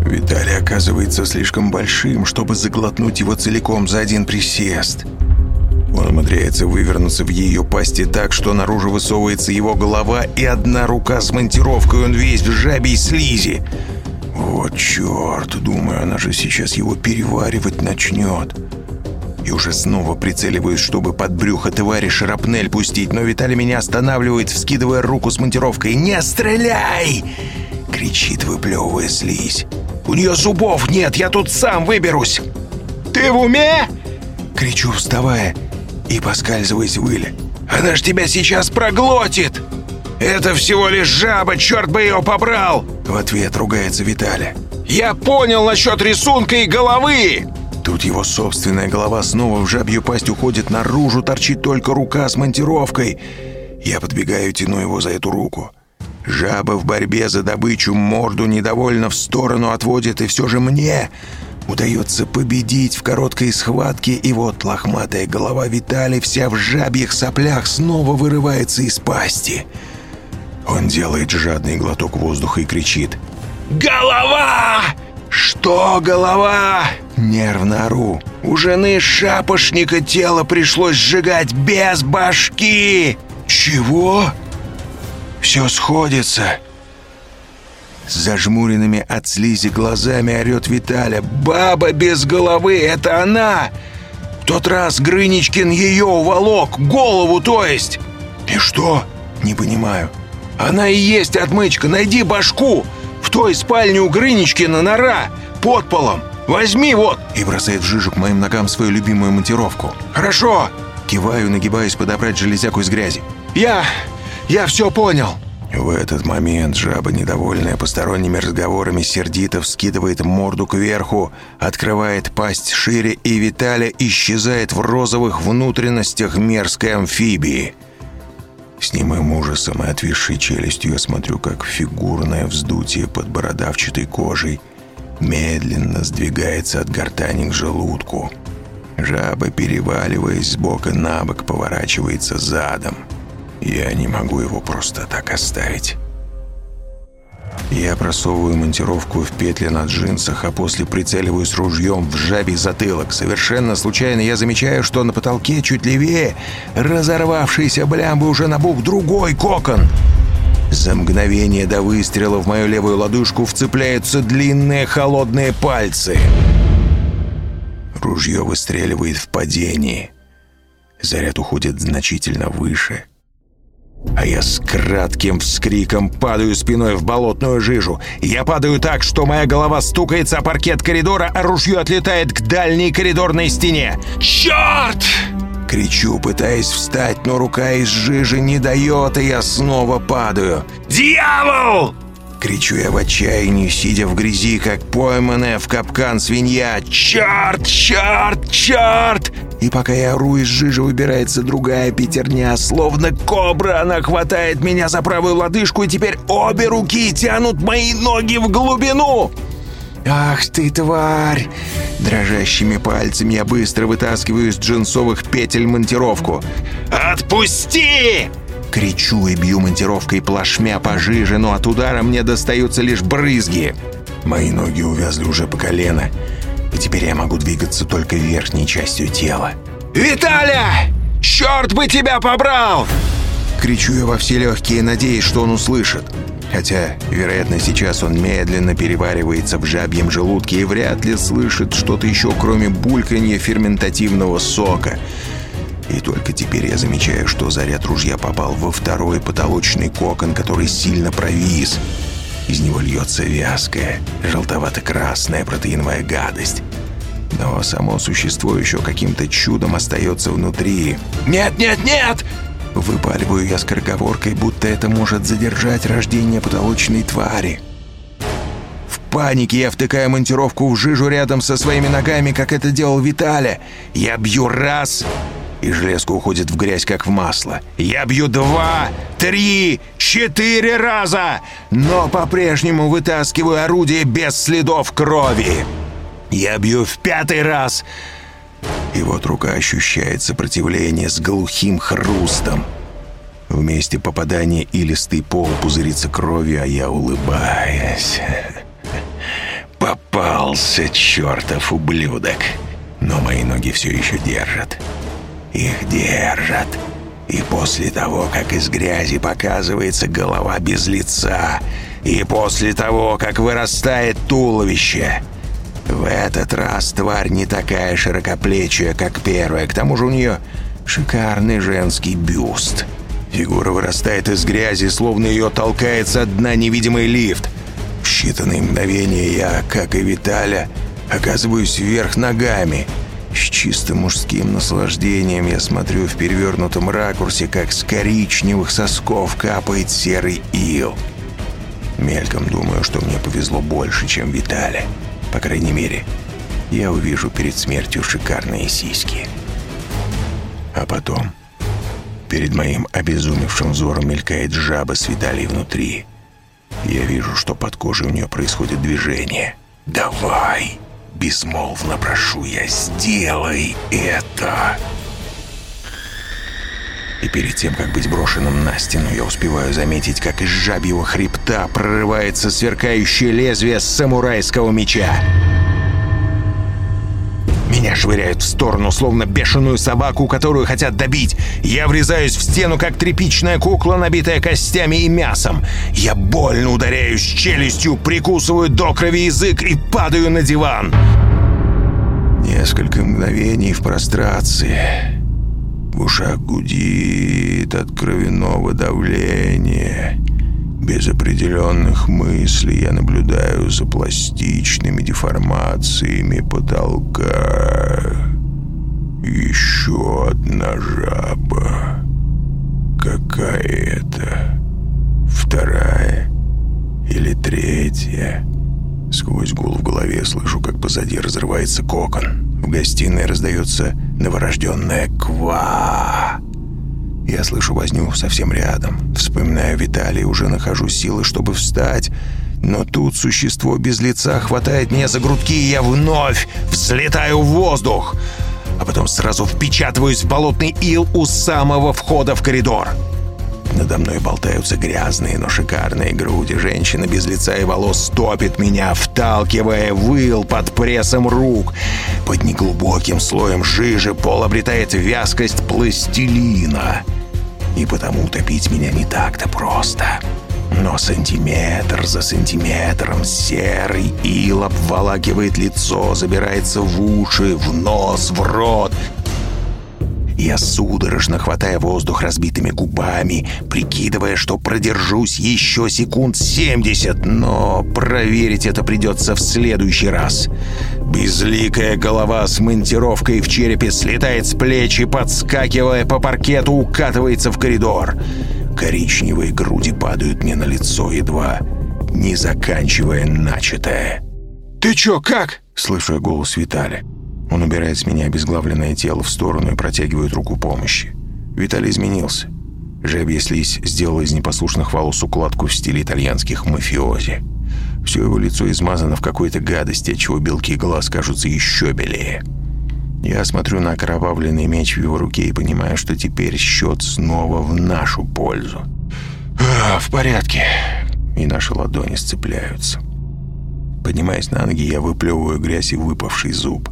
Виталий оказывается слишком большим, чтобы заглотнуть его целиком за один присест. Он умудряется вывернуться в ее пасти так, что наружу высовывается его голова и одна рука с монтировкой, он весь в жабе слизи. Вот черт, думаю, она же сейчас его переваривать начнет. И уже снова прицеливаюсь, чтобы под брюхо твари шрапнель пустить, но Виталий меня останавливает, вскидывая руку с монтировкой. «Не стреляй!» — кричит, выплевывая слизь. «У нее зубов нет, я тут сам выберусь!» «Ты в уме?» — кричу, вставая и поскальзываясь в иле. «Она ж тебя сейчас проглотит! Это всего лишь жаба, черт бы ее побрал!» В ответ ругается Виталя. «Я понял насчет рисунка и головы!» Тут его собственная голова снова в жабью пасть уходит наружу, торчит только рука с монтировкой. Я подбегаю, тяну его за эту руку. Жаба в борьбе за добычу морду недовольно в сторону отводит, и все же мне удается победить в короткой схватке, и вот лохматая голова Витали вся в жабьих соплях снова вырывается из пасти. Он делает жадный глоток воздуха и кричит «Голова!» «Что голова?» Нервно ору. У жены шапошника тело пришлось сжигать без башки. Чего? Все сходится. Зажмуренными от слизи глазами орет Виталя. «Баба без головы! Это она! В тот раз Грыничкин ее уволок! Голову, то есть!» «И что?» «Не понимаю». «Она и есть отмычка! Найди башку! В той спальне у Грыничкина нора! Под полом! Возьми вот!» И бросает в жижу к моим ногам свою любимую монтировку. «Хорошо!» Киваю, нагибаюсь подобрать железяку из грязи. «Я... я все понял!» В этот момент жаба, недовольная посторонними разговорами, сердито вскидывает морду кверху, открывает пасть шире, и Виталя исчезает в розовых внутренностях мерзкой амфибии. С немым ужасом и отвисшей челюстью я смотрю, как фигурное вздутие под бородавчатой кожей медленно сдвигается от гортани к желудку. Жаба, переваливаясь с бока на бок, поворачивается задом. Я не могу его просто так оставить. Я просовываю монтировку в петли на джинсах, а после прицеливаюсь ружьем в жабий затылок. Совершенно случайно я замечаю, что на потолке чуть левее разорвавшийся блямбы уже набух другой кокон. За мгновение до выстрела в мою левую ладошку вцепляются длинные холодные пальцы. Ружье выстреливает в падении. Заряд уходит значительно выше — а я с кратким вскриком падаю спиной в болотную жижу. Я падаю так, что моя голова стукается о паркет коридора, а ружье отлетает к дальней коридорной стене. «Черт!» Кричу, пытаясь встать, но рука из жижи не дает, и я снова падаю. «Дьявол!» Кричу я в отчаянии, сидя в грязи, как пойманная в капкан свинья. «Черт! Черт! Черт!» И пока я ору, из жижи выбирается другая пятерня. Словно кобра, она хватает меня за правую лодыжку, и теперь обе руки тянут мои ноги в глубину. «Ах ты, тварь!» Дрожащими пальцами я быстро вытаскиваю из джинсовых петель монтировку. «Отпусти!» Кричу и бью монтировкой плашмя по жиже, но от удара мне достаются лишь брызги. Мои ноги увязли уже по колено и теперь я могу двигаться только верхней частью тела. «Виталя! Черт бы тебя побрал!» Кричу я во все легкие, надеясь, что он услышит. Хотя, вероятно, сейчас он медленно переваривается в жабьем желудке и вряд ли слышит что-то еще, кроме бульканья ферментативного сока. И только теперь я замечаю, что заряд ружья попал во второй потолочный кокон, который сильно провис. Из него льется вязкая, желтовато-красная протеиновая гадость. Но само существо еще каким-то чудом остается внутри. «Нет, нет, нет!» Выпаливаю я скороговоркой, будто это может задержать рождение потолочной твари. В панике я втыкаю монтировку в жижу рядом со своими ногами, как это делал Виталя. Я бью раз, и железка уходит в грязь, как в масло. Я бью два, три, четыре раза, но по-прежнему вытаскиваю орудие без следов крови. Я бью в пятый раз, и вот рука ощущает сопротивление с глухим хрустом. В месте попадания илистый пол пузырится кровью, а я улыбаюсь. Попался, чертов ублюдок. Но мои ноги все еще держат. Их держат. И после того, как из грязи показывается голова без лица, и после того, как вырастает туловище, в этот раз тварь не такая широкоплечья, как первая, к тому же у нее шикарный женский бюст. Фигура вырастает из грязи, словно ее толкает со дна невидимый лифт. В считанные мгновения я, как и Виталя, оказываюсь вверх ногами — с чисто мужским наслаждением я смотрю в перевернутом ракурсе, как с коричневых сосков капает серый ил. Мельком думаю, что мне повезло больше, чем Витале. По крайней мере, я увижу перед смертью шикарные сиськи. А потом перед моим обезумевшим взором мелькает жаба с Виталией внутри. Я вижу, что под кожей у нее происходит движение. «Давай!» Безмолвно прошу я, сделай это. И перед тем, как быть брошенным на стену, я успеваю заметить, как из жабьего хребта прорывается сверкающее лезвие самурайского меча. Швыряют в сторону, словно бешеную собаку, которую хотят добить. Я врезаюсь в стену, как тряпичная кукла, набитая костями и мясом. Я больно ударяюсь челюстью, прикусываю до крови язык и падаю на диван. Несколько мгновений в прострации. В ушах гудит от кровяного давления. Без определенных мыслей я наблюдаю за пластичными деформациями потолка. Еще одна жаба. Какая это? Вторая или третья? Сквозь гул в голове слышу, как позади разрывается кокон. В гостиной раздается новорожденное «ква». Я слышу возню совсем рядом. Вспоминаю Виталия, уже нахожу силы, чтобы встать. Но тут существо без лица хватает меня за грудки, и я вновь взлетаю в воздух. А потом сразу впечатываюсь в болотный ил у самого входа в коридор. Надо мной болтаются грязные, но шикарные груди. Женщина без лица и волос топит меня, вталкивая выл под прессом рук. Под неглубоким слоем жижи пол обретает вязкость пластилина. И потому утопить меня не так-то просто. Но сантиметр за сантиметром серый ил обволакивает лицо, забирается в уши, в нос, в рот — я судорожно хватая воздух разбитыми губами, прикидывая, что продержусь еще секунд 70, но проверить это придется в следующий раз. Безликая голова с монтировкой в черепе слетает с плеч и, подскакивая по паркету, укатывается в коридор. Коричневые груди падают мне на лицо, едва не заканчивая начатое. «Ты чё, как?» — слышу я голос Виталия. Он убирает с меня обезглавленное тело в сторону и протягивает руку помощи. Виталий изменился. Жебья слизь сделала из непослушных волос укладку в стиле итальянских мафиози. Все его лицо измазано в какой-то гадости, отчего белки глаз кажутся еще белее. Я смотрю на окровавленный меч в его руке и понимаю, что теперь счет снова в нашу пользу. А, в порядке. И наши ладони сцепляются. Поднимаясь на ноги, я выплевываю грязь и выпавший зуб.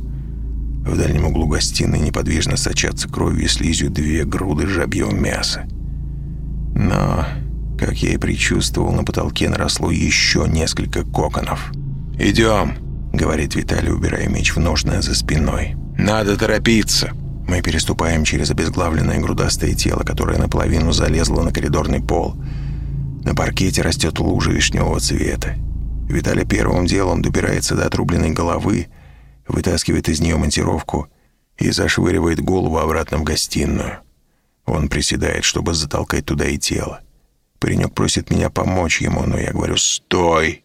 В дальнем углу гостиной неподвижно сочатся кровью и слизью две груды жабьего мяса. Но, как я и предчувствовал, на потолке наросло еще несколько коконов. «Идем», — говорит Виталий, убирая меч в ножное за спиной. «Надо торопиться». Мы переступаем через обезглавленное грудастое тело, которое наполовину залезло на коридорный пол. На паркете растет лужа вишневого цвета. Виталий первым делом добирается до отрубленной головы, вытаскивает из нее монтировку и зашвыривает голову обратно в гостиную. Он приседает, чтобы затолкать туда и тело. Паренек просит меня помочь ему, но я говорю «Стой!»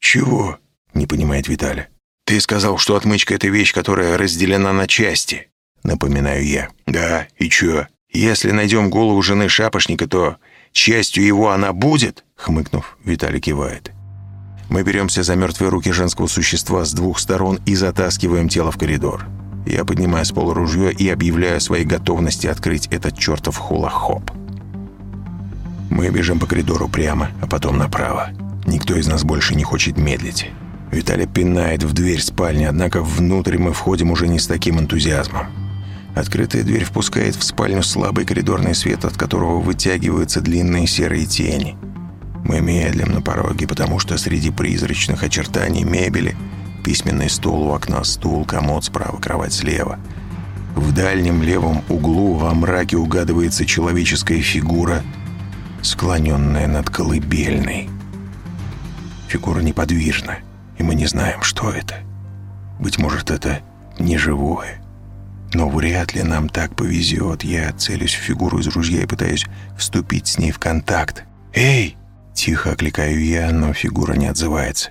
«Чего?» — не понимает Виталий. «Ты сказал, что отмычка — это вещь, которая разделена на части», — напоминаю я. «Да, и чё? Если найдем голову жены шапошника, то частью его она будет?» — хмыкнув, Виталий кивает. Мы беремся за мертвые руки женского существа с двух сторон и затаскиваем тело в коридор. Я поднимаю с пола ружье и объявляю о своей готовности открыть этот чертов хула-хоп. Мы бежим по коридору прямо, а потом направо. Никто из нас больше не хочет медлить. Виталий пинает в дверь спальни, однако внутрь мы входим уже не с таким энтузиазмом. Открытая дверь впускает в спальню слабый коридорный свет, от которого вытягиваются длинные серые тени – мы медлим на пороге, потому что среди призрачных очертаний мебели письменный стол у окна, стул, комод справа, кровать слева. В дальнем левом углу во мраке угадывается человеческая фигура, склоненная над колыбельной. Фигура неподвижна, и мы не знаем, что это. Быть может, это не живое. Но вряд ли нам так повезет. Я целюсь в фигуру из ружья и пытаюсь вступить с ней в контакт. «Эй!» Тихо окликаю я, но фигура не отзывается.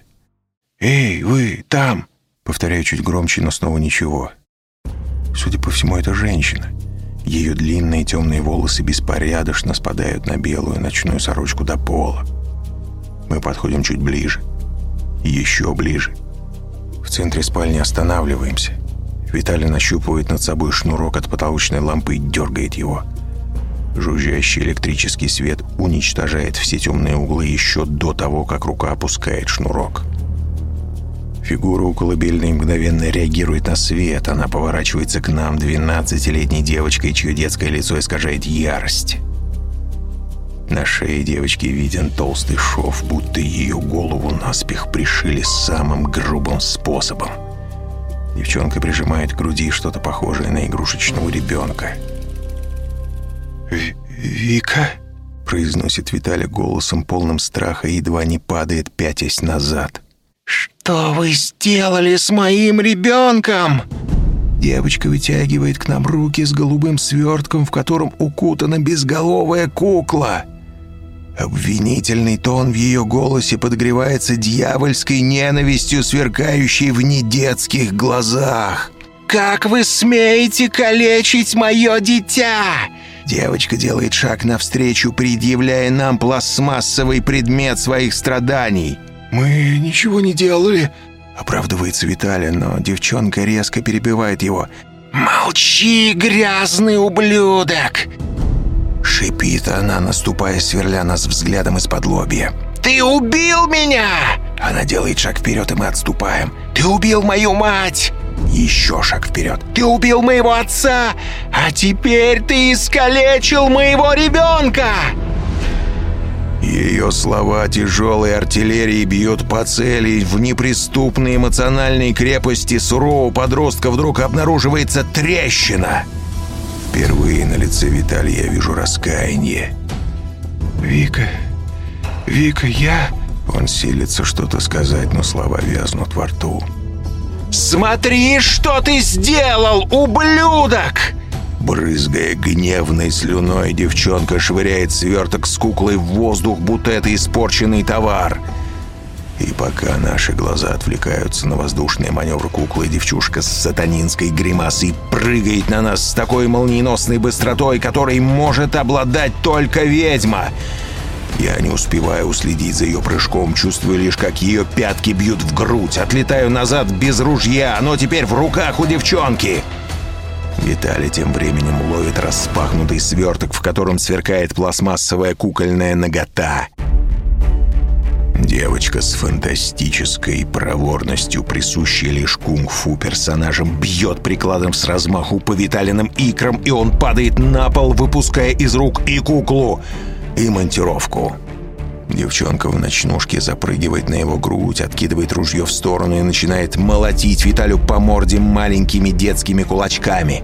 «Эй, вы, там!» Повторяю чуть громче, но снова ничего. Судя по всему, это женщина. Ее длинные темные волосы беспорядочно спадают на белую ночную сорочку до пола. Мы подходим чуть ближе. Еще ближе. В центре спальни останавливаемся. Виталий нащупывает над собой шнурок от потолочной лампы и дергает его. Жужжащий электрический свет уничтожает все темные углы еще до того, как рука опускает шнурок. Фигура у колыбельной мгновенно реагирует на свет. Она поворачивается к нам, двенадцатилетней девочкой, чье детское лицо искажает ярость. На шее девочки виден толстый шов, будто ее голову наспех пришили самым грубым способом. Девчонка прижимает к груди что-то похожее на игрушечного ребенка. «Вика?» — произносит Виталий голосом, полным страха, и едва не падает, пятясь назад. «Что вы сделали с моим ребенком?» Девочка вытягивает к нам руки с голубым свертком, в котором укутана безголовая кукла. Обвинительный тон в ее голосе подгревается дьявольской ненавистью, сверкающей в недетских глазах. «Как вы смеете калечить мое дитя?» Девочка делает шаг навстречу, предъявляя нам пластмассовый предмет своих страданий. «Мы ничего не делали», — оправдывается Виталий, но девчонка резко перебивает его. «Молчи, грязный ублюдок!» Шипит она, наступая, сверля нас взглядом из-под лобья. «Ты убил меня!» Она делает шаг вперед, и мы отступаем. «Ты убил мою мать!» Еще шаг вперед. «Ты убил моего отца! А теперь ты искалечил моего ребенка!» Ее слова тяжелой артиллерии бьют по цели. В неприступной эмоциональной крепости сурового подростка вдруг обнаруживается трещина. Впервые на лице Виталия я вижу раскаяние. «Вика, Вика, я...» Он силится что-то сказать, но слова вязнут во рту. «Смотри, что ты сделал, ублюдок!» Брызгая гневной слюной, девчонка швыряет сверток с куклой в воздух, будто это испорченный товар. И пока наши глаза отвлекаются на воздушный маневр куклы, девчушка с сатанинской гримасой прыгает на нас с такой молниеносной быстротой, которой может обладать только ведьма. Я не успеваю уследить за ее прыжком, чувствую лишь, как ее пятки бьют в грудь. Отлетаю назад без ружья, оно теперь в руках у девчонки. Виталий тем временем ловит распахнутый сверток, в котором сверкает пластмассовая кукольная нагота. Девочка с фантастической проворностью, присущей лишь кунг-фу персонажам, бьет прикладом с размаху по Виталиным икрам, и он падает на пол, выпуская из рук и куклу, и монтировку. Девчонка в ночнушке запрыгивает на его грудь, откидывает ружье в сторону и начинает молотить Виталю по морде маленькими детскими кулачками.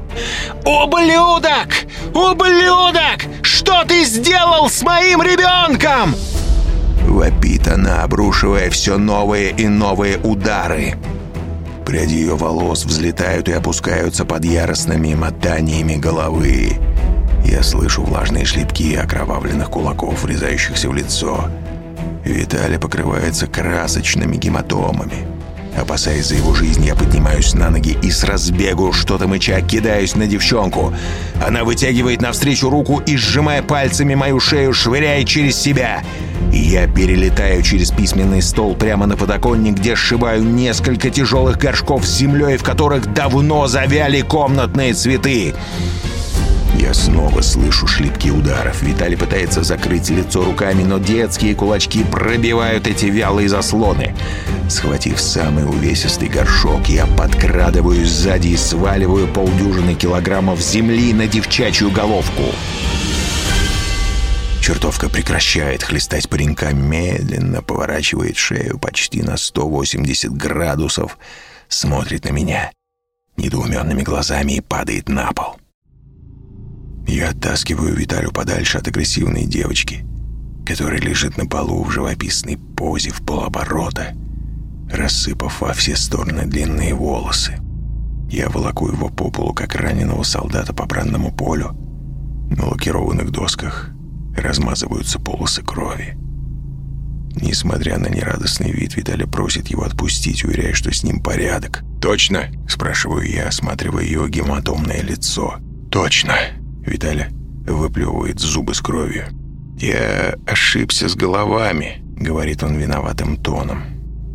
«Ублюдок! Ублюдок! Что ты сделал с моим ребенком?» Вопит она, обрушивая все новые и новые удары. Пряди ее волос взлетают и опускаются под яростными мотаниями головы. Я слышу влажные шлепки окровавленных кулаков, врезающихся в лицо. Виталий покрывается красочными гематомами. Опасаясь за его жизнь, я поднимаюсь на ноги и с разбегу, что-то мыча, кидаюсь на девчонку. Она вытягивает навстречу руку и, сжимая пальцами мою шею, швыряет через себя. Я перелетаю через письменный стол прямо на подоконник, где сшибаю несколько тяжелых горшков с землей, в которых давно завяли комнатные цветы. Я снова слышу шлепки ударов. Виталий пытается закрыть лицо руками, но детские кулачки пробивают эти вялые заслоны. Схватив самый увесистый горшок, я подкрадываюсь сзади и сваливаю полдюжины килограммов земли на девчачью головку. Чертовка прекращает хлестать паренька, медленно поворачивает шею почти на 180 градусов, смотрит на меня недоуменными глазами и падает на пол. Я оттаскиваю Виталю подальше от агрессивной девочки, которая лежит на полу в живописной позе в полоборота, рассыпав во все стороны длинные волосы. Я волоку его по полу, как раненого солдата по бранному полю. На лакированных досках размазываются полосы крови. Несмотря на нерадостный вид, Виталий просит его отпустить, уверяя, что с ним порядок. «Точно?» – спрашиваю я, осматривая его гематомное лицо. «Точно!» Виталя выплевывает зубы с кровью. «Я ошибся с головами», — говорит он виноватым тоном.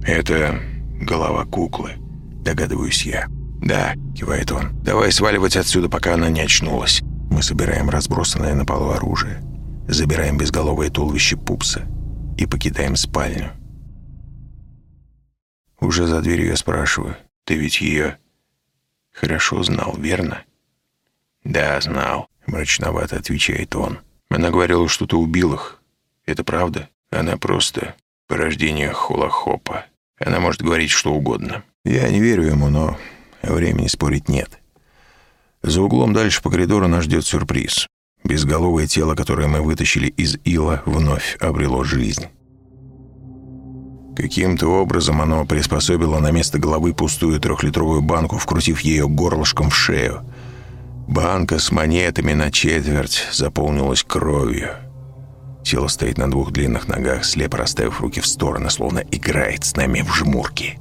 «Это голова куклы», — догадываюсь я. «Да», — кивает он. «Давай сваливать отсюда, пока она не очнулась». Мы собираем разбросанное на полу оружие, забираем безголовое туловище пупса и покидаем спальню. Уже за дверью я спрашиваю. Ты ведь ее хорошо знал, верно? Да, знал. Мрачновато отвечает он. Она говорила, что ты убил их. Это правда? Она просто порождение Холохопа. Она может говорить что угодно. Я не верю ему, но времени спорить нет. За углом дальше по коридору нас ждет сюрприз. Безголовое тело, которое мы вытащили из ила, вновь обрело жизнь. Каким-то образом оно приспособило на место головы пустую трехлитровую банку, вкрутив ее горлышком в шею. Банка с монетами на четверть заполнилась кровью. Тело стоит на двух длинных ногах, слепо расставив руки в стороны, словно играет с нами в жмурки.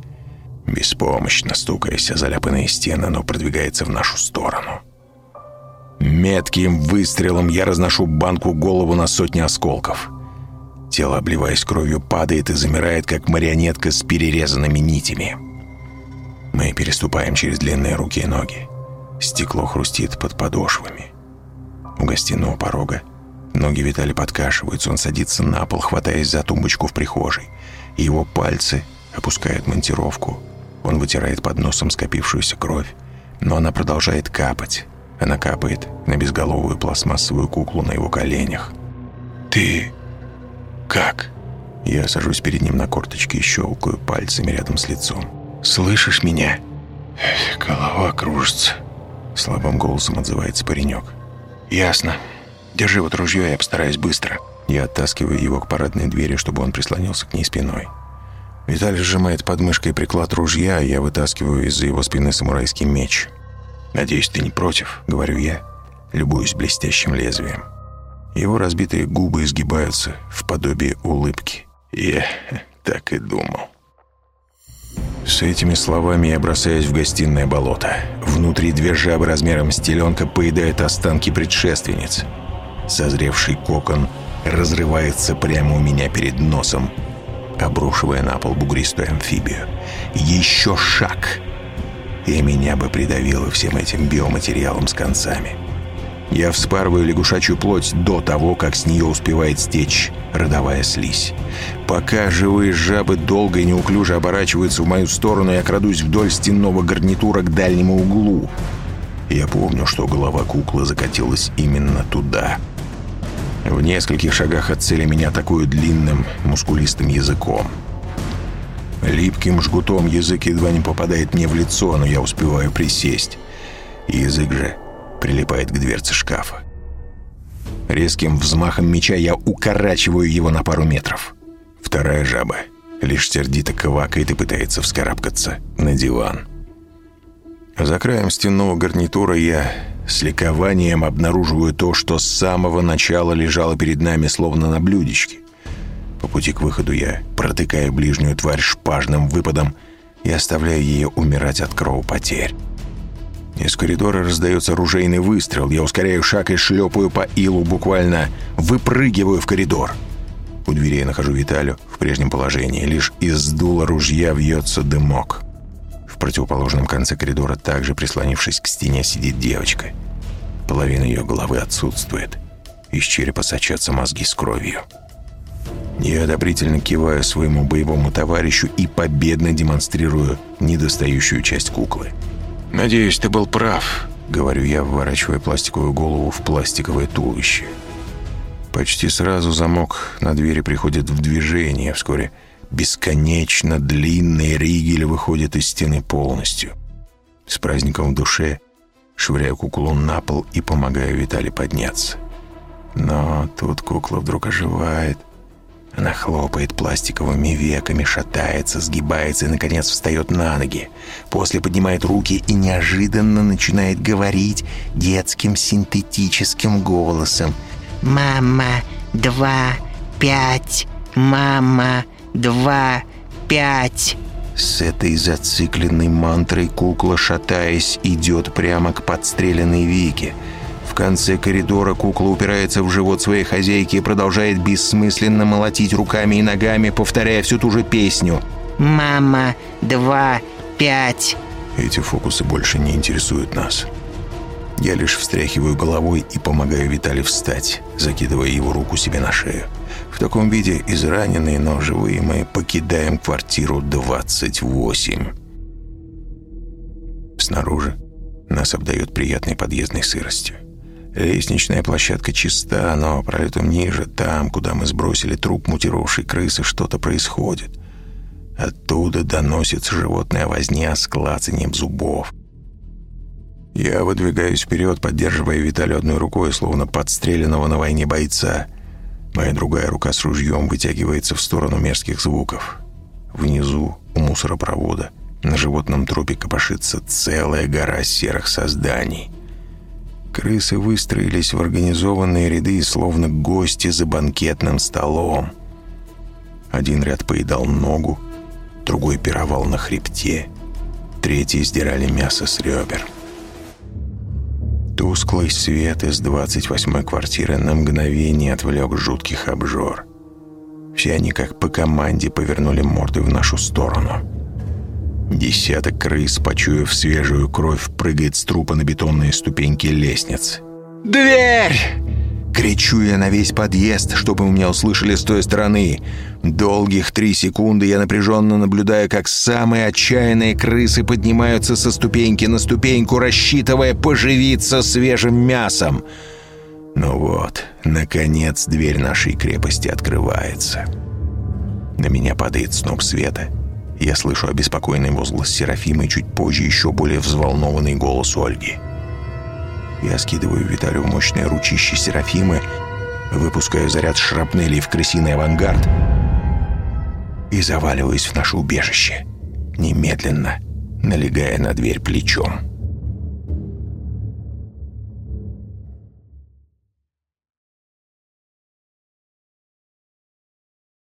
Беспомощно стукаясь о заляпанные стены, оно продвигается в нашу сторону. Метким выстрелом я разношу банку голову на сотни осколков. Тело, обливаясь кровью, падает и замирает, как марионетка с перерезанными нитями. Мы переступаем через длинные руки и ноги. Стекло хрустит под подошвами. У гостиного порога ноги Витали подкашиваются. Он садится на пол, хватаясь за тумбочку в прихожей. Его пальцы опускают монтировку. Он вытирает под носом скопившуюся кровь. Но она продолжает капать. Она капает на безголовую пластмассовую куклу на его коленях. «Ты «Как?» Я сажусь перед ним на корточки и щелкаю пальцами рядом с лицом. «Слышишь меня?» «Голова кружится», — слабым голосом отзывается паренек. «Ясно. Держи вот ружье, я постараюсь быстро». Я оттаскиваю его к парадной двери, чтобы он прислонился к ней спиной. Виталий сжимает под мышкой приклад ружья, а я вытаскиваю из-за его спины самурайский меч. «Надеюсь, ты не против?» — говорю я, любуюсь блестящим лезвием. Его разбитые губы изгибаются в подобие улыбки. Я так и думал. С этими словами я бросаюсь в гостиное болото. Внутри две жабы размером с теленка поедают останки предшественниц. Созревший кокон разрывается прямо у меня перед носом, обрушивая на пол бугристую амфибию. Еще шаг, и меня бы придавило всем этим биоматериалом с концами. Я вспарываю лягушачью плоть до того, как с нее успевает стечь родовая слизь. Пока живые жабы долго и неуклюже оборачиваются в мою сторону, я крадусь вдоль стенного гарнитура к дальнему углу. Я помню, что голова куклы закатилась именно туда. В нескольких шагах от цели меня атакуют длинным, мускулистым языком. Липким жгутом язык едва не попадает мне в лицо, но я успеваю присесть. Язык же прилипает к дверце шкафа. Резким взмахом меча я укорачиваю его на пару метров. Вторая жаба лишь сердито квакает и пытается вскарабкаться на диван. За краем стенного гарнитура я с ликованием обнаруживаю то, что с самого начала лежало перед нами словно на блюдечке. По пути к выходу я протыкаю ближнюю тварь шпажным выпадом и оставляю ее умирать от кровопотерь. Из коридора раздается оружейный выстрел. Я ускоряю шаг и шлепаю по илу, буквально выпрыгиваю в коридор. У двери я нахожу Виталю в прежнем положении. Лишь из дула ружья вьется дымок. В противоположном конце коридора, также прислонившись к стене, сидит девочка. Половина ее головы отсутствует. Из черепа сочатся мозги с кровью. Я одобрительно киваю своему боевому товарищу и победно демонстрирую недостающую часть куклы. «Надеюсь, ты был прав», — говорю я, вворачивая пластиковую голову в пластиковое туловище. Почти сразу замок на двери приходит в движение. Вскоре бесконечно длинный ригель выходит из стены полностью. С праздником в душе швыряю куклу на пол и помогаю Витале подняться. Но тут кукла вдруг оживает — она хлопает пластиковыми веками, шатается, сгибается и, наконец, встает на ноги. После поднимает руки и неожиданно начинает говорить детским синтетическим голосом. «Мама, два, пять, мама, два, пять». С этой зацикленной мантрой кукла, шатаясь, идет прямо к подстреленной Вике – в конце коридора кукла упирается в живот своей хозяйки и продолжает бессмысленно молотить руками и ногами, повторяя всю ту же песню. «Мама, два, пять». Эти фокусы больше не интересуют нас. Я лишь встряхиваю головой и помогаю Виталию встать, закидывая его руку себе на шею. В таком виде, израненные, но живые, мы покидаем квартиру 28. Снаружи нас обдает приятной подъездной сыростью. Лестничная площадка чиста, но пролетом ниже, там, куда мы сбросили труп мутировавшей крысы, что-то происходит. Оттуда доносится животная возня с клацанием зубов. Я выдвигаюсь вперед, поддерживая Виталию одной рукой, словно подстреленного на войне бойца. Моя другая рука с ружьем вытягивается в сторону мерзких звуков. Внизу, у мусоропровода, на животном трупе копошится целая гора серых созданий — Крысы выстроились в организованные ряды, словно гости за банкетным столом. Один ряд поедал ногу, другой пировал на хребте, третий сдирали мясо с ребер. Тусклый свет из 28-й квартиры на мгновение отвлек жутких обжор. Все они как по команде повернули морды в нашу сторону. Десяток крыс, почуяв свежую кровь, прыгает с трупа на бетонные ступеньки лестниц. «Дверь!» Кричу я на весь подъезд, чтобы меня услышали с той стороны. Долгих три секунды я напряженно наблюдаю, как самые отчаянные крысы поднимаются со ступеньки на ступеньку, рассчитывая поживиться свежим мясом. Ну вот, наконец дверь нашей крепости открывается. На меня падает сноп света — я слышу обеспокоенный возглас Серафимы чуть позже еще более взволнованный голос Ольги. Я скидываю Виталию мощное ручище Серафимы, выпускаю заряд шрапнелей в крысиный авангард и заваливаюсь в наше убежище, немедленно налегая на дверь плечом.